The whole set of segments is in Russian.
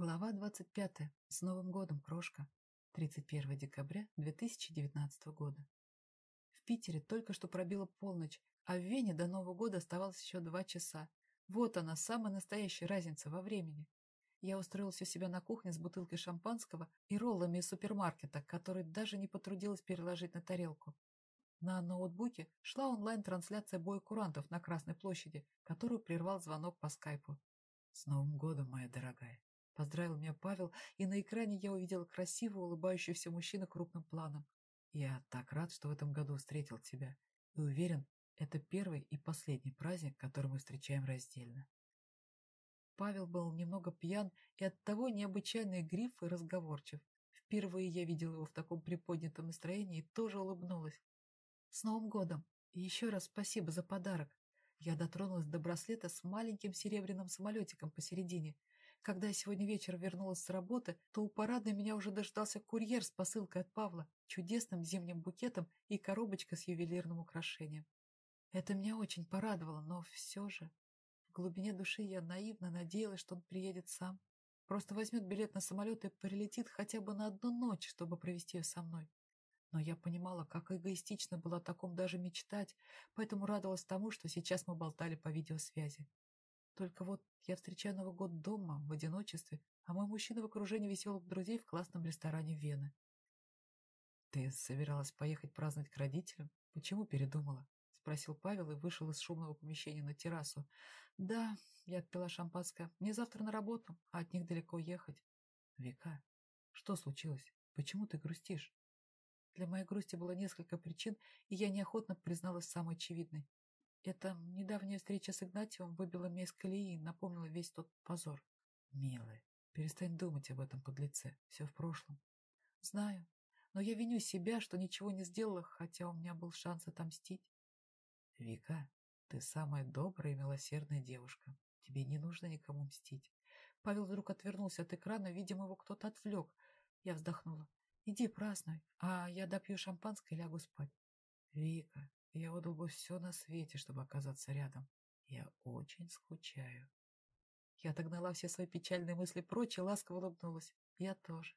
Глава 25. С Новым годом, крошка. 31 декабря 2019 года. В Питере только что пробила полночь, а в Вене до Нового года оставалось еще два часа. Вот она, самая настоящая разница во времени. Я устроилась у себя на кухне с бутылкой шампанского и роллами из супермаркета, которые даже не потрудилась переложить на тарелку. На ноутбуке шла онлайн-трансляция боя курантов на Красной площади, которую прервал звонок по скайпу. «С Новым годом, моя дорогая!» Поздравил меня Павел, и на экране я увидела красивого улыбающегося мужчину крупным планом. Я так рад, что в этом году встретил тебя, и уверен, это первый и последний праздник, который мы встречаем раздельно. Павел был немного пьян и оттого необычайно гриф и разговорчив. Впервые я видела его в таком приподнятом настроении и тоже улыбнулась. «С Новым годом! И еще раз спасибо за подарок!» Я дотронулась до браслета с маленьким серебряным самолетиком посередине, когда я сегодня вечером вернулась с работы, то у парадной меня уже дождался курьер с посылкой от Павла, чудесным зимним букетом и коробочка с ювелирным украшением. Это меня очень порадовало, но все же... В глубине души я наивно надеялась, что он приедет сам. Просто возьмет билет на самолет и прилетит хотя бы на одну ночь, чтобы провести ее со мной. Но я понимала, как эгоистично было о таком даже мечтать, поэтому радовалась тому, что сейчас мы болтали по видеосвязи. Только вот я встречаю Новый год дома, в одиночестве, а мой мужчина в окружении веселых друзей в классном ресторане Вены. «Ты собиралась поехать праздновать к родителям? Почему передумала?» — спросил Павел и вышел из шумного помещения на террасу. «Да, я отпила шампанское. Мне завтра на работу, а от них далеко ехать». «Вика, что случилось? Почему ты грустишь?» Для моей грусти было несколько причин, и я неохотно призналась самой очевидной. Эта недавняя встреча с Игнатьевым выбила меня из колеи и напомнила весь тот позор. Милый, перестань думать об этом подлеце. Все в прошлом. Знаю, но я виню себя, что ничего не сделала, хотя у меня был шанс отомстить. Вика, ты самая добрая и милосердная девушка. Тебе не нужно никому мстить. Павел вдруг отвернулся от экрана, видимо, его кто-то отвлек. Я вздохнула. Иди празднуй, а я допью шампанское и лягу спать. Вика, я отдал бы все на свете, чтобы оказаться рядом. Я очень скучаю. Я отогнала все свои печальные мысли прочь и ласково улыбнулась. Я тоже.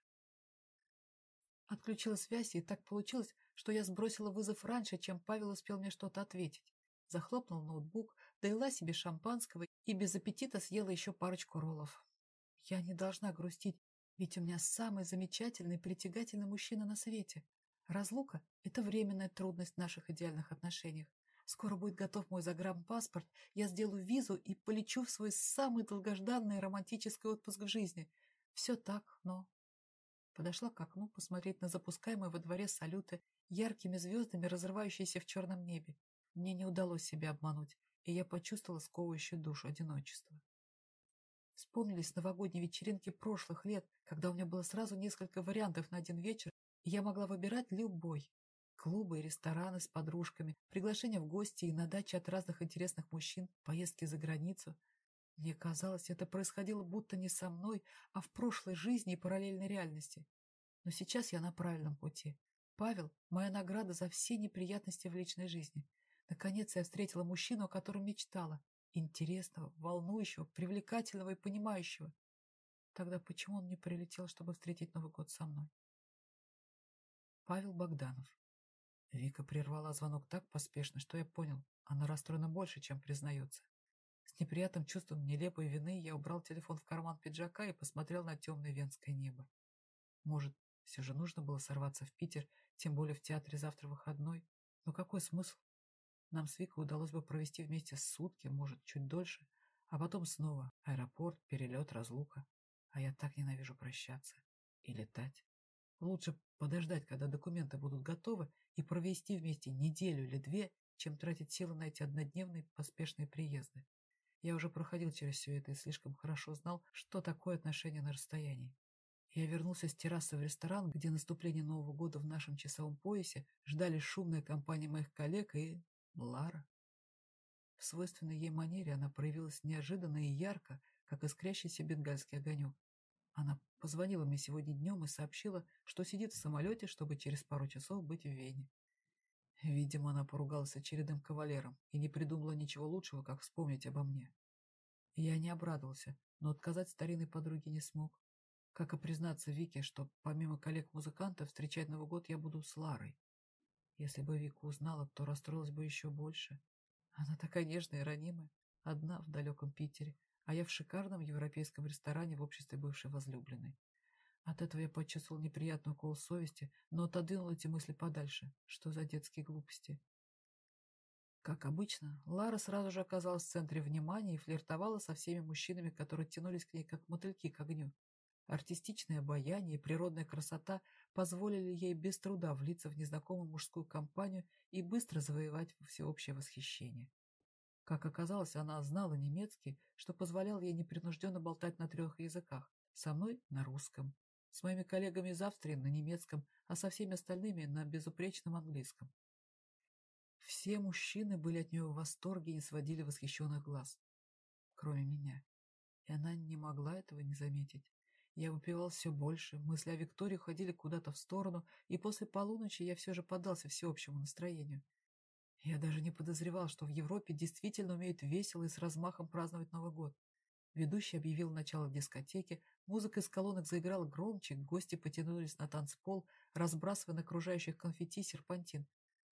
Отключила связь, и так получилось, что я сбросила вызов раньше, чем Павел успел мне что-то ответить. Захлопнул ноутбук, доила себе шампанского и без аппетита съела еще парочку роллов. Я не должна грустить, ведь у меня самый замечательный притягательный мужчина на свете. Разлука – это временная трудность в наших идеальных отношениях. Скоро будет готов мой загранпаспорт, я сделаю визу и полечу в свой самый долгожданный романтический отпуск в жизни. Все так, но... Подошла к окну посмотреть на запускаемые во дворе салюты, яркими звездами, разрывающиеся в черном небе. Мне не удалось себя обмануть, и я почувствовала сковывающую душу одиночество. Вспомнились новогодние вечеринки прошлых лет, когда у меня было сразу несколько вариантов на один вечер, я могла выбирать любой. Клубы и рестораны с подружками, приглашения в гости и на даче от разных интересных мужчин, поездки за границу. Мне казалось, это происходило будто не со мной, а в прошлой жизни и параллельной реальности. Но сейчас я на правильном пути. Павел – моя награда за все неприятности в личной жизни. Наконец я встретила мужчину, о котором мечтала. Интересного, волнующего, привлекательного и понимающего. Тогда почему он не прилетел, чтобы встретить Новый год со мной? Павел Богданов. Вика прервала звонок так поспешно, что я понял, она расстроена больше, чем признается. С неприятным чувством нелепой вины я убрал телефон в карман пиджака и посмотрел на темное венское небо. Может, все же нужно было сорваться в Питер, тем более в театре завтра выходной. Но какой смысл? Нам с Викой удалось бы провести вместе сутки, может, чуть дольше, а потом снова аэропорт, перелет, разлука. А я так ненавижу прощаться и летать. Лучше подождать, когда документы будут готовы, и провести вместе неделю или две, чем тратить силы на эти однодневные поспешные приезды. Я уже проходил через все это и слишком хорошо знал, что такое отношение на расстоянии. Я вернулся с террасы в ресторан, где наступление Нового года в нашем часовом поясе ждали шумная компания моих коллег и... Лара. В свойственной ей манере она проявилась неожиданно и ярко, как искрящийся бенгальский огонек. Она позвонила мне сегодня днем и сообщила, что сидит в самолете, чтобы через пару часов быть в Вене. Видимо, она поругалась с очередным кавалером и не придумала ничего лучшего, как вспомнить обо мне. Я не обрадовался, но отказать старинной подруге не смог. Как и признаться Вике, что помимо коллег-музыкантов встречать Новый год я буду с Ларой. Если бы Вика узнала, то расстроилась бы еще больше. Она такая нежная и ранимая, одна в далеком Питере, а я в шикарном европейском ресторане в обществе бывшей возлюбленной. От этого я почувствовал неприятный укол совести, но отодвинул эти мысли подальше. Что за детские глупости? Как обычно, Лара сразу же оказалась в центре внимания и флиртовала со всеми мужчинами, которые тянулись к ней как мотыльки к огню. Артистичное обаяние и природная красота позволили ей без труда влиться в незнакомую мужскую компанию и быстро завоевать всеобщее восхищение. Как оказалось, она знала немецкий, что позволял ей непринужденно болтать на трех языках. Со мной – на русском, с моими коллегами из Австрии – на немецком, а со всеми остальными – на безупречном английском. Все мужчины были от нее в восторге и не сводили восхищенных глаз. Кроме меня. И она не могла этого не заметить. Я выпивал все больше, мысли о Виктории ходили куда-то в сторону, и после полуночи я все же поддался всеобщему настроению. Я даже не подозревал, что в Европе действительно умеют весело и с размахом праздновать Новый год. Ведущий объявил начало дискотеки, музыка из колонок заиграла громче, гости потянулись на танцпол, разбрасывая на окружающих конфетти серпантин.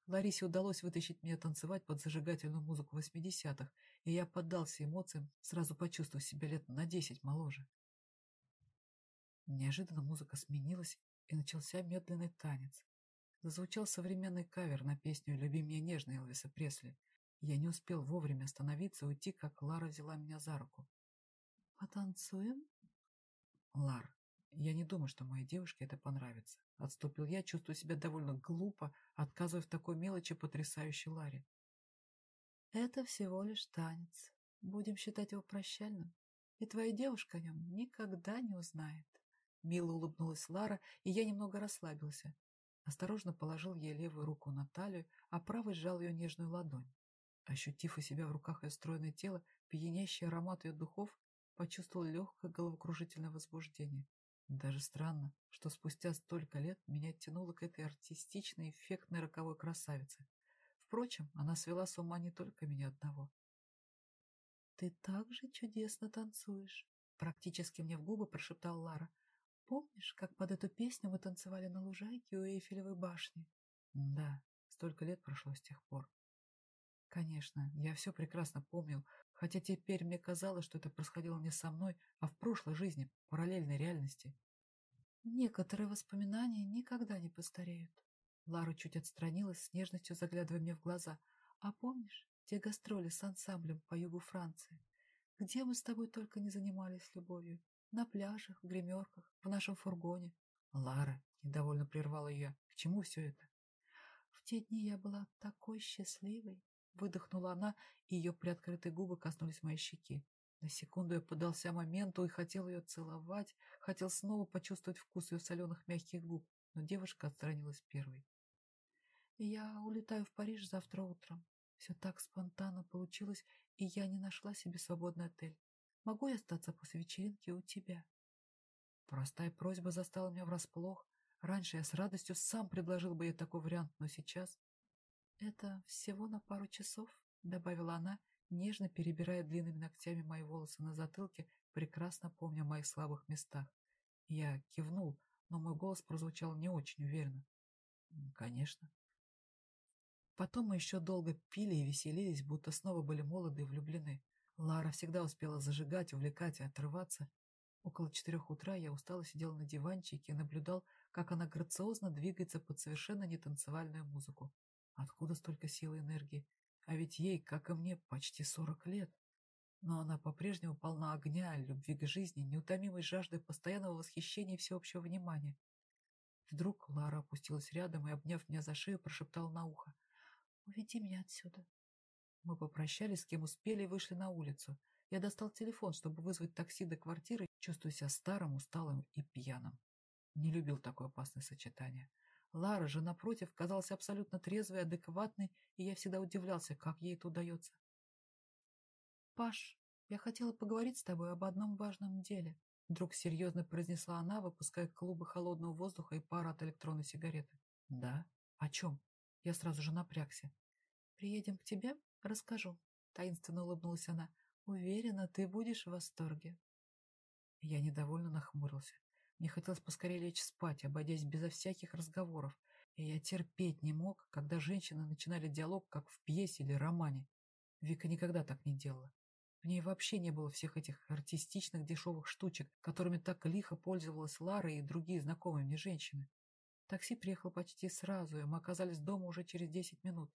Ларисе удалось вытащить меня танцевать под зажигательную музыку восьмидесятых, и я поддался эмоциям, сразу почувствовав себя лет на десять моложе. Неожиданно музыка сменилась, и начался медленный танец. Зазвучал современный кавер на песню «Люби меня нежно» Элвиса Пресли. Я не успел вовремя остановиться и уйти, как Лара взяла меня за руку. «Потанцуем?» «Лар, я не думаю, что моей девушке это понравится. Отступил я, чувствую себя довольно глупо, отказывая в такой мелочи потрясающей Ларе. Это всего лишь танец. Будем считать его прощальным. И твоя девушка о нем никогда не узнает. Мило улыбнулась Лара, и я немного расслабился. Осторожно положил ей левую руку на талию, а правой сжал ее нежную ладонь. Ощутив у себя в руках ее стройное тело, пьянящий аромат ее духов, почувствовал легкое головокружительное возбуждение. Даже странно, что спустя столько лет меня тянуло к этой артистичной, эффектной роковой красавице. Впрочем, она свела с ума не только меня одного. «Ты так же чудесно танцуешь!» Практически мне в губы прошептал Лара. «Помнишь, как под эту песню мы танцевали на лужайке у Эйфелевой башни?» «Да, столько лет прошло с тех пор». Конечно, я все прекрасно помнил, хотя теперь мне казалось, что это происходило не со мной, а в прошлой жизни, в параллельной реальности. Некоторые воспоминания никогда не постареют. Лара чуть отстранилась, с нежностью заглядывая мне в глаза. А помнишь те гастроли с ансамблем по югу Франции? Где мы с тобой только не занимались любовью? На пляжах, в гримерках, в нашем фургоне. Лара, недовольно прервала я, к чему все это? В те дни я была такой счастливой. Выдохнула она, и ее приоткрытые губы коснулись моей щеки. На секунду я подался моменту и хотел ее целовать, хотел снова почувствовать вкус ее соленых мягких губ, но девушка отстранилась первой. «Я улетаю в Париж завтра утром. Все так спонтанно получилось, и я не нашла себе свободный отель. Могу я остаться после вечеринки у тебя?» Простая просьба застала меня врасплох. Раньше я с радостью сам предложил бы ей такой вариант, но сейчас... «Это всего на пару часов», — добавила она, нежно перебирая длинными ногтями мои волосы на затылке, прекрасно помня о моих слабых местах. Я кивнул, но мой голос прозвучал не очень уверенно. «Конечно». Потом мы еще долго пили и веселились, будто снова были молоды и влюблены. Лара всегда успела зажигать, увлекать и отрываться. Около четырех утра я устало сидел на диванчике и наблюдал, как она грациозно двигается под совершенно нетанцевальную музыку. Откуда столько сил и энергии? А ведь ей, как и мне, почти сорок лет. Но она по-прежнему полна огня, любви к жизни, неутомимой жаждой постоянного восхищения и всеобщего внимания. Вдруг Лара опустилась рядом и, обняв меня за шею, прошептала на ухо. «Уведи меня отсюда». Мы попрощались, с кем успели, и вышли на улицу. Я достал телефон, чтобы вызвать такси до квартиры, чувствуя себя старым, усталым и пьяным. Не любил такое опасное сочетание. Лара же, напротив, казалась абсолютно трезвой, адекватной, и я всегда удивлялся, как ей это удается. «Паш, я хотела поговорить с тобой об одном важном деле», вдруг серьезно произнесла она, выпуская клубы холодного воздуха и пара от электронной сигареты. «Да? О чем?» Я сразу же напрягся. «Приедем к тебе? Расскажу», — таинственно улыбнулась она. «Уверена, ты будешь в восторге». Я недовольно нахмурился. Мне хотелось поскорее лечь спать, обойдясь безо всяких разговоров, и я терпеть не мог, когда женщины начинали диалог, как в пьесе или романе. Вика никогда так не делала. В ней вообще не было всех этих артистичных дешевых штучек, которыми так лихо пользовалась Лара и другие знакомые мне женщины. Такси приехало почти сразу, и мы оказались дома уже через десять минут.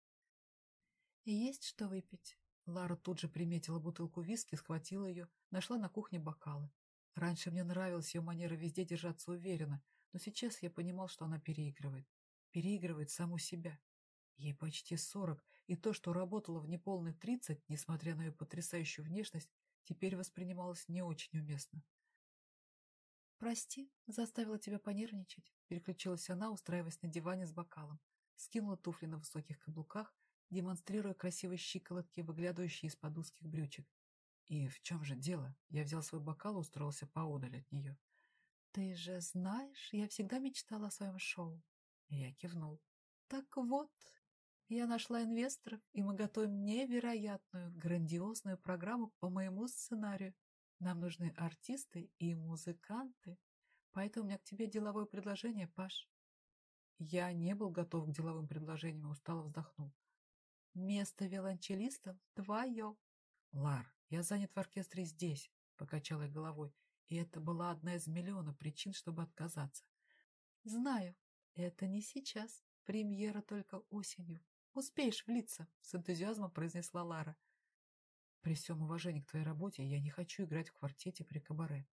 «Есть что выпить?» Лара тут же приметила бутылку виски, схватила ее, нашла на кухне бокалы. Раньше мне нравилась ее манера везде держаться уверенно, но сейчас я понимал, что она переигрывает. Переигрывает саму себя. Ей почти сорок, и то, что работало в неполных тридцать, несмотря на ее потрясающую внешность, теперь воспринималось не очень уместно. «Прости, заставила тебя понервничать», — переключилась она, устраиваясь на диване с бокалом. Скинула туфли на высоких каблуках, демонстрируя красивые щиколотки, выглядывающие из-под узких брючек. И в чем же дело? Я взял свой бокал и устроился поодаль от нее. «Ты же знаешь, я всегда мечтала о своем шоу». Я кивнул. «Так вот, я нашла инвесторов, и мы готовим невероятную, грандиозную программу по моему сценарию. Нам нужны артисты и музыканты, поэтому у меня к тебе деловое предложение, Паш». Я не был готов к деловым предложениям, устало вздохнул. Место виолончелиста твое. Лар, я занят в оркестре здесь, покачала я головой, и это была одна из миллиона причин, чтобы отказаться. Знаю, это не сейчас. Премьера только осенью. Успеешь влиться, с энтузиазмом произнесла Лара. При всем уважении к твоей работе я не хочу играть в квартете при кабаре.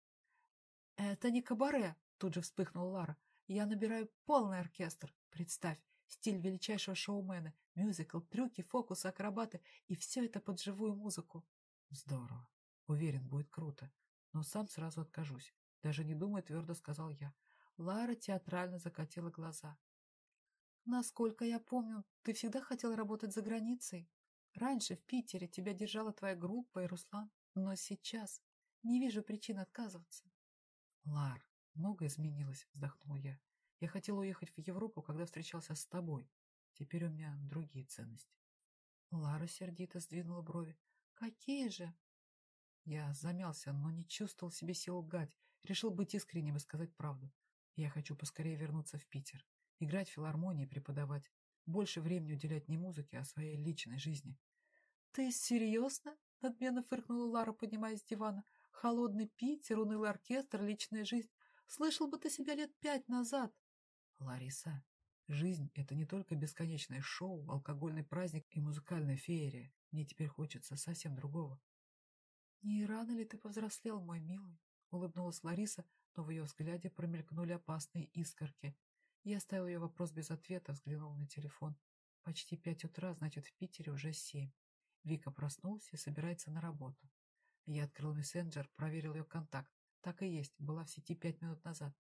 Это не кабаре, тут же вспыхнула Лара. Я набираю полный оркестр. Представь, стиль величайшего шоумена, мюзикл, трюки, фокусы, акробаты и все это под живую музыку. Здорово. Уверен, будет круто. Но сам сразу откажусь. Даже не думая, твердо сказал я. Лара театрально закатила глаза. Насколько я помню, ты всегда хотел работать за границей. Раньше в Питере тебя держала твоя группа и Руслан, но сейчас не вижу причин отказываться. Лар, много изменилось, вздохнул я. Я хотел уехать в Европу, когда встречался с тобой. Теперь у меня другие ценности. Лара сердито сдвинула брови. Какие же? Я замялся, но не чувствовал себе сил лгать. Решил быть искренним и сказать правду. Я хочу поскорее вернуться в Питер. Играть в филармонии, преподавать. Больше времени уделять не музыке, а своей личной жизни. «Ты серьезно?» — надменно фыркнула Лара, поднимаясь с дивана. «Холодный Питер, унылый оркестр, личная жизнь. Слышал бы ты себя лет пять назад. Лариса, жизнь — это не только бесконечное шоу, алкогольный праздник и музыкальная феерия. Мне теперь хочется совсем другого. «Не рано ли ты повзрослел, мой милый?» — улыбнулась Лариса, но в ее взгляде промелькнули опасные искорки. Я оставил ее вопрос без ответа, взглянул на телефон. Почти пять утра, значит, в Питере уже семь. Вика проснулся и собирается на работу. Я открыл мессенджер, проверил ее контакт. Так и есть, была в сети пять минут назад.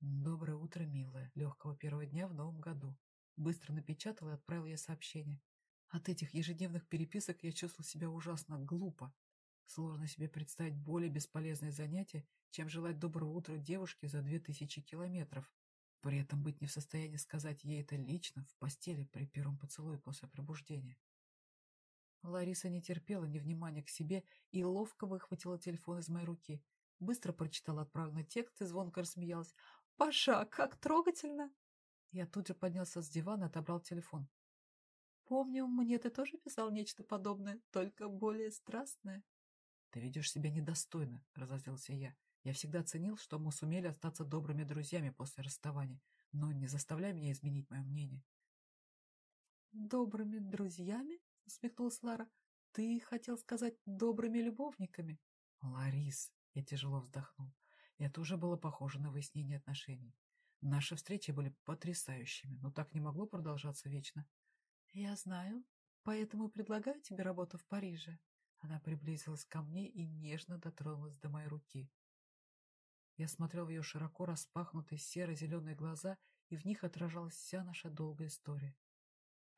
«Доброе утро, милая. Легкого первого дня в новом году». Быстро напечатал и отправил ей сообщение. От этих ежедневных переписок я чувствовал себя ужасно глупо. Сложно себе представить более бесполезное занятие, чем желать доброго утра девушке за две тысячи километров. При этом быть не в состоянии сказать ей это лично, в постели, при первом поцелуе после пробуждения. Лариса не терпела невнимания к себе и ловко выхватила телефон из моей руки. Быстро прочитала отправленный текст и звонко рассмеялась. Паша, как трогательно!» Я тут же поднялся с дивана и отобрал телефон. «Помню, мне ты тоже писал нечто подобное, только более страстное». «Ты ведешь себя недостойно», — разозлился я. «Я всегда ценил, что мы сумели остаться добрыми друзьями после расставания, но не заставляй меня изменить мое мнение». «Добрыми друзьями?» — усмехнулась Лара. «Ты хотел сказать добрыми любовниками?» «Ларис», — я тяжело вздохнул. Это уже было похоже на выяснение отношений. Наши встречи были потрясающими, но так не могло продолжаться вечно. «Я знаю, поэтому предлагаю тебе работу в Париже». Она приблизилась ко мне и нежно дотронулась до моей руки. Я смотрел в ее широко распахнутые серо-зеленые глаза, и в них отражалась вся наша долгая история.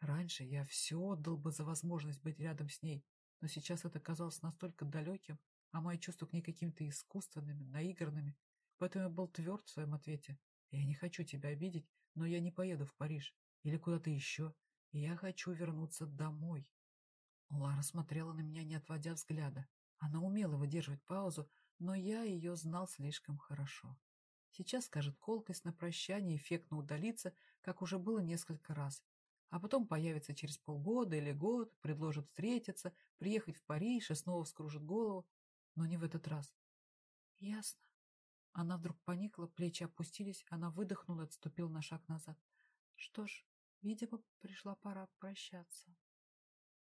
Раньше я все отдал бы за возможность быть рядом с ней, но сейчас это казалось настолько далеким, а мои чувства к ней какими-то искусственными, наигранными. Поэтому я был тверд в своем ответе. Я не хочу тебя обидеть, но я не поеду в Париж или куда-то еще. Я хочу вернуться домой. Лара смотрела на меня, не отводя взгляда. Она умела выдерживать паузу, но я ее знал слишком хорошо. Сейчас скажет колкость на прощание, эффектно удалиться, как уже было несколько раз. А потом появится через полгода или год, предложит встретиться, приехать в Париж и снова вскружит голову. Но не в этот раз. Ясно. Она вдруг поникла, плечи опустились, она выдохнула и отступила на шаг назад. Что ж, видимо, пришла пора прощаться.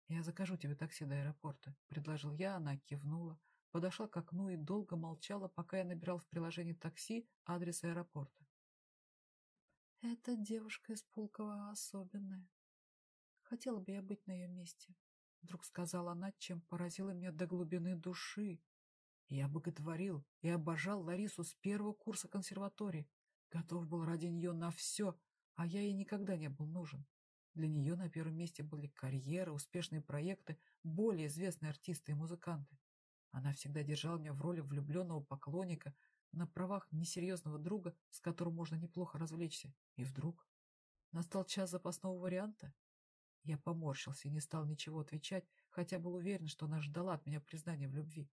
«Я закажу тебе такси до аэропорта», — предложил я, она кивнула, подошла к окну и долго молчала, пока я набирал в приложении такси адрес аэропорта. «Эта девушка из Пулково особенная. Хотела бы я быть на ее месте», — вдруг сказала она, чем поразила меня до глубины души. Я боготворил и обожал Ларису с первого курса консерватории, готов был ради нее на все, а я ей никогда не был нужен. Для нее на первом месте были карьеры, успешные проекты, более известные артисты и музыканты. Она всегда держала меня в роли влюбленного поклонника, на правах несерьезного друга, с которым можно неплохо развлечься. И вдруг настал час запасного варианта. Я поморщился и не стал ничего отвечать, хотя был уверен, что она ждала от меня признания в любви.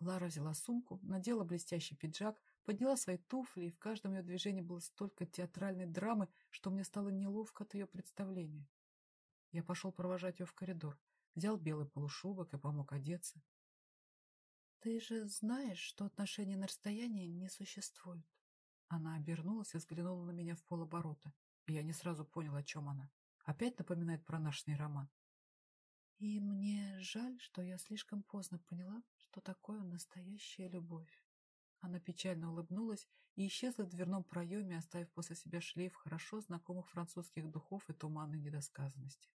Лара взяла сумку, надела блестящий пиджак, подняла свои туфли, и в каждом ее движении было столько театральной драмы, что мне стало неловко от ее представления. Я пошел провожать ее в коридор взял белый полушубок и помог одеться. «Ты же знаешь, что отношения на расстоянии не существуют?» Она обернулась и взглянула на меня в полоборота, и я не сразу понял, о чем она. Опять напоминает про наш роман. И мне жаль, что я слишком поздно поняла, что такое настоящая любовь. Она печально улыбнулась и исчезла в дверном проеме, оставив после себя шлейф хорошо знакомых французских духов и туманной недосказанности.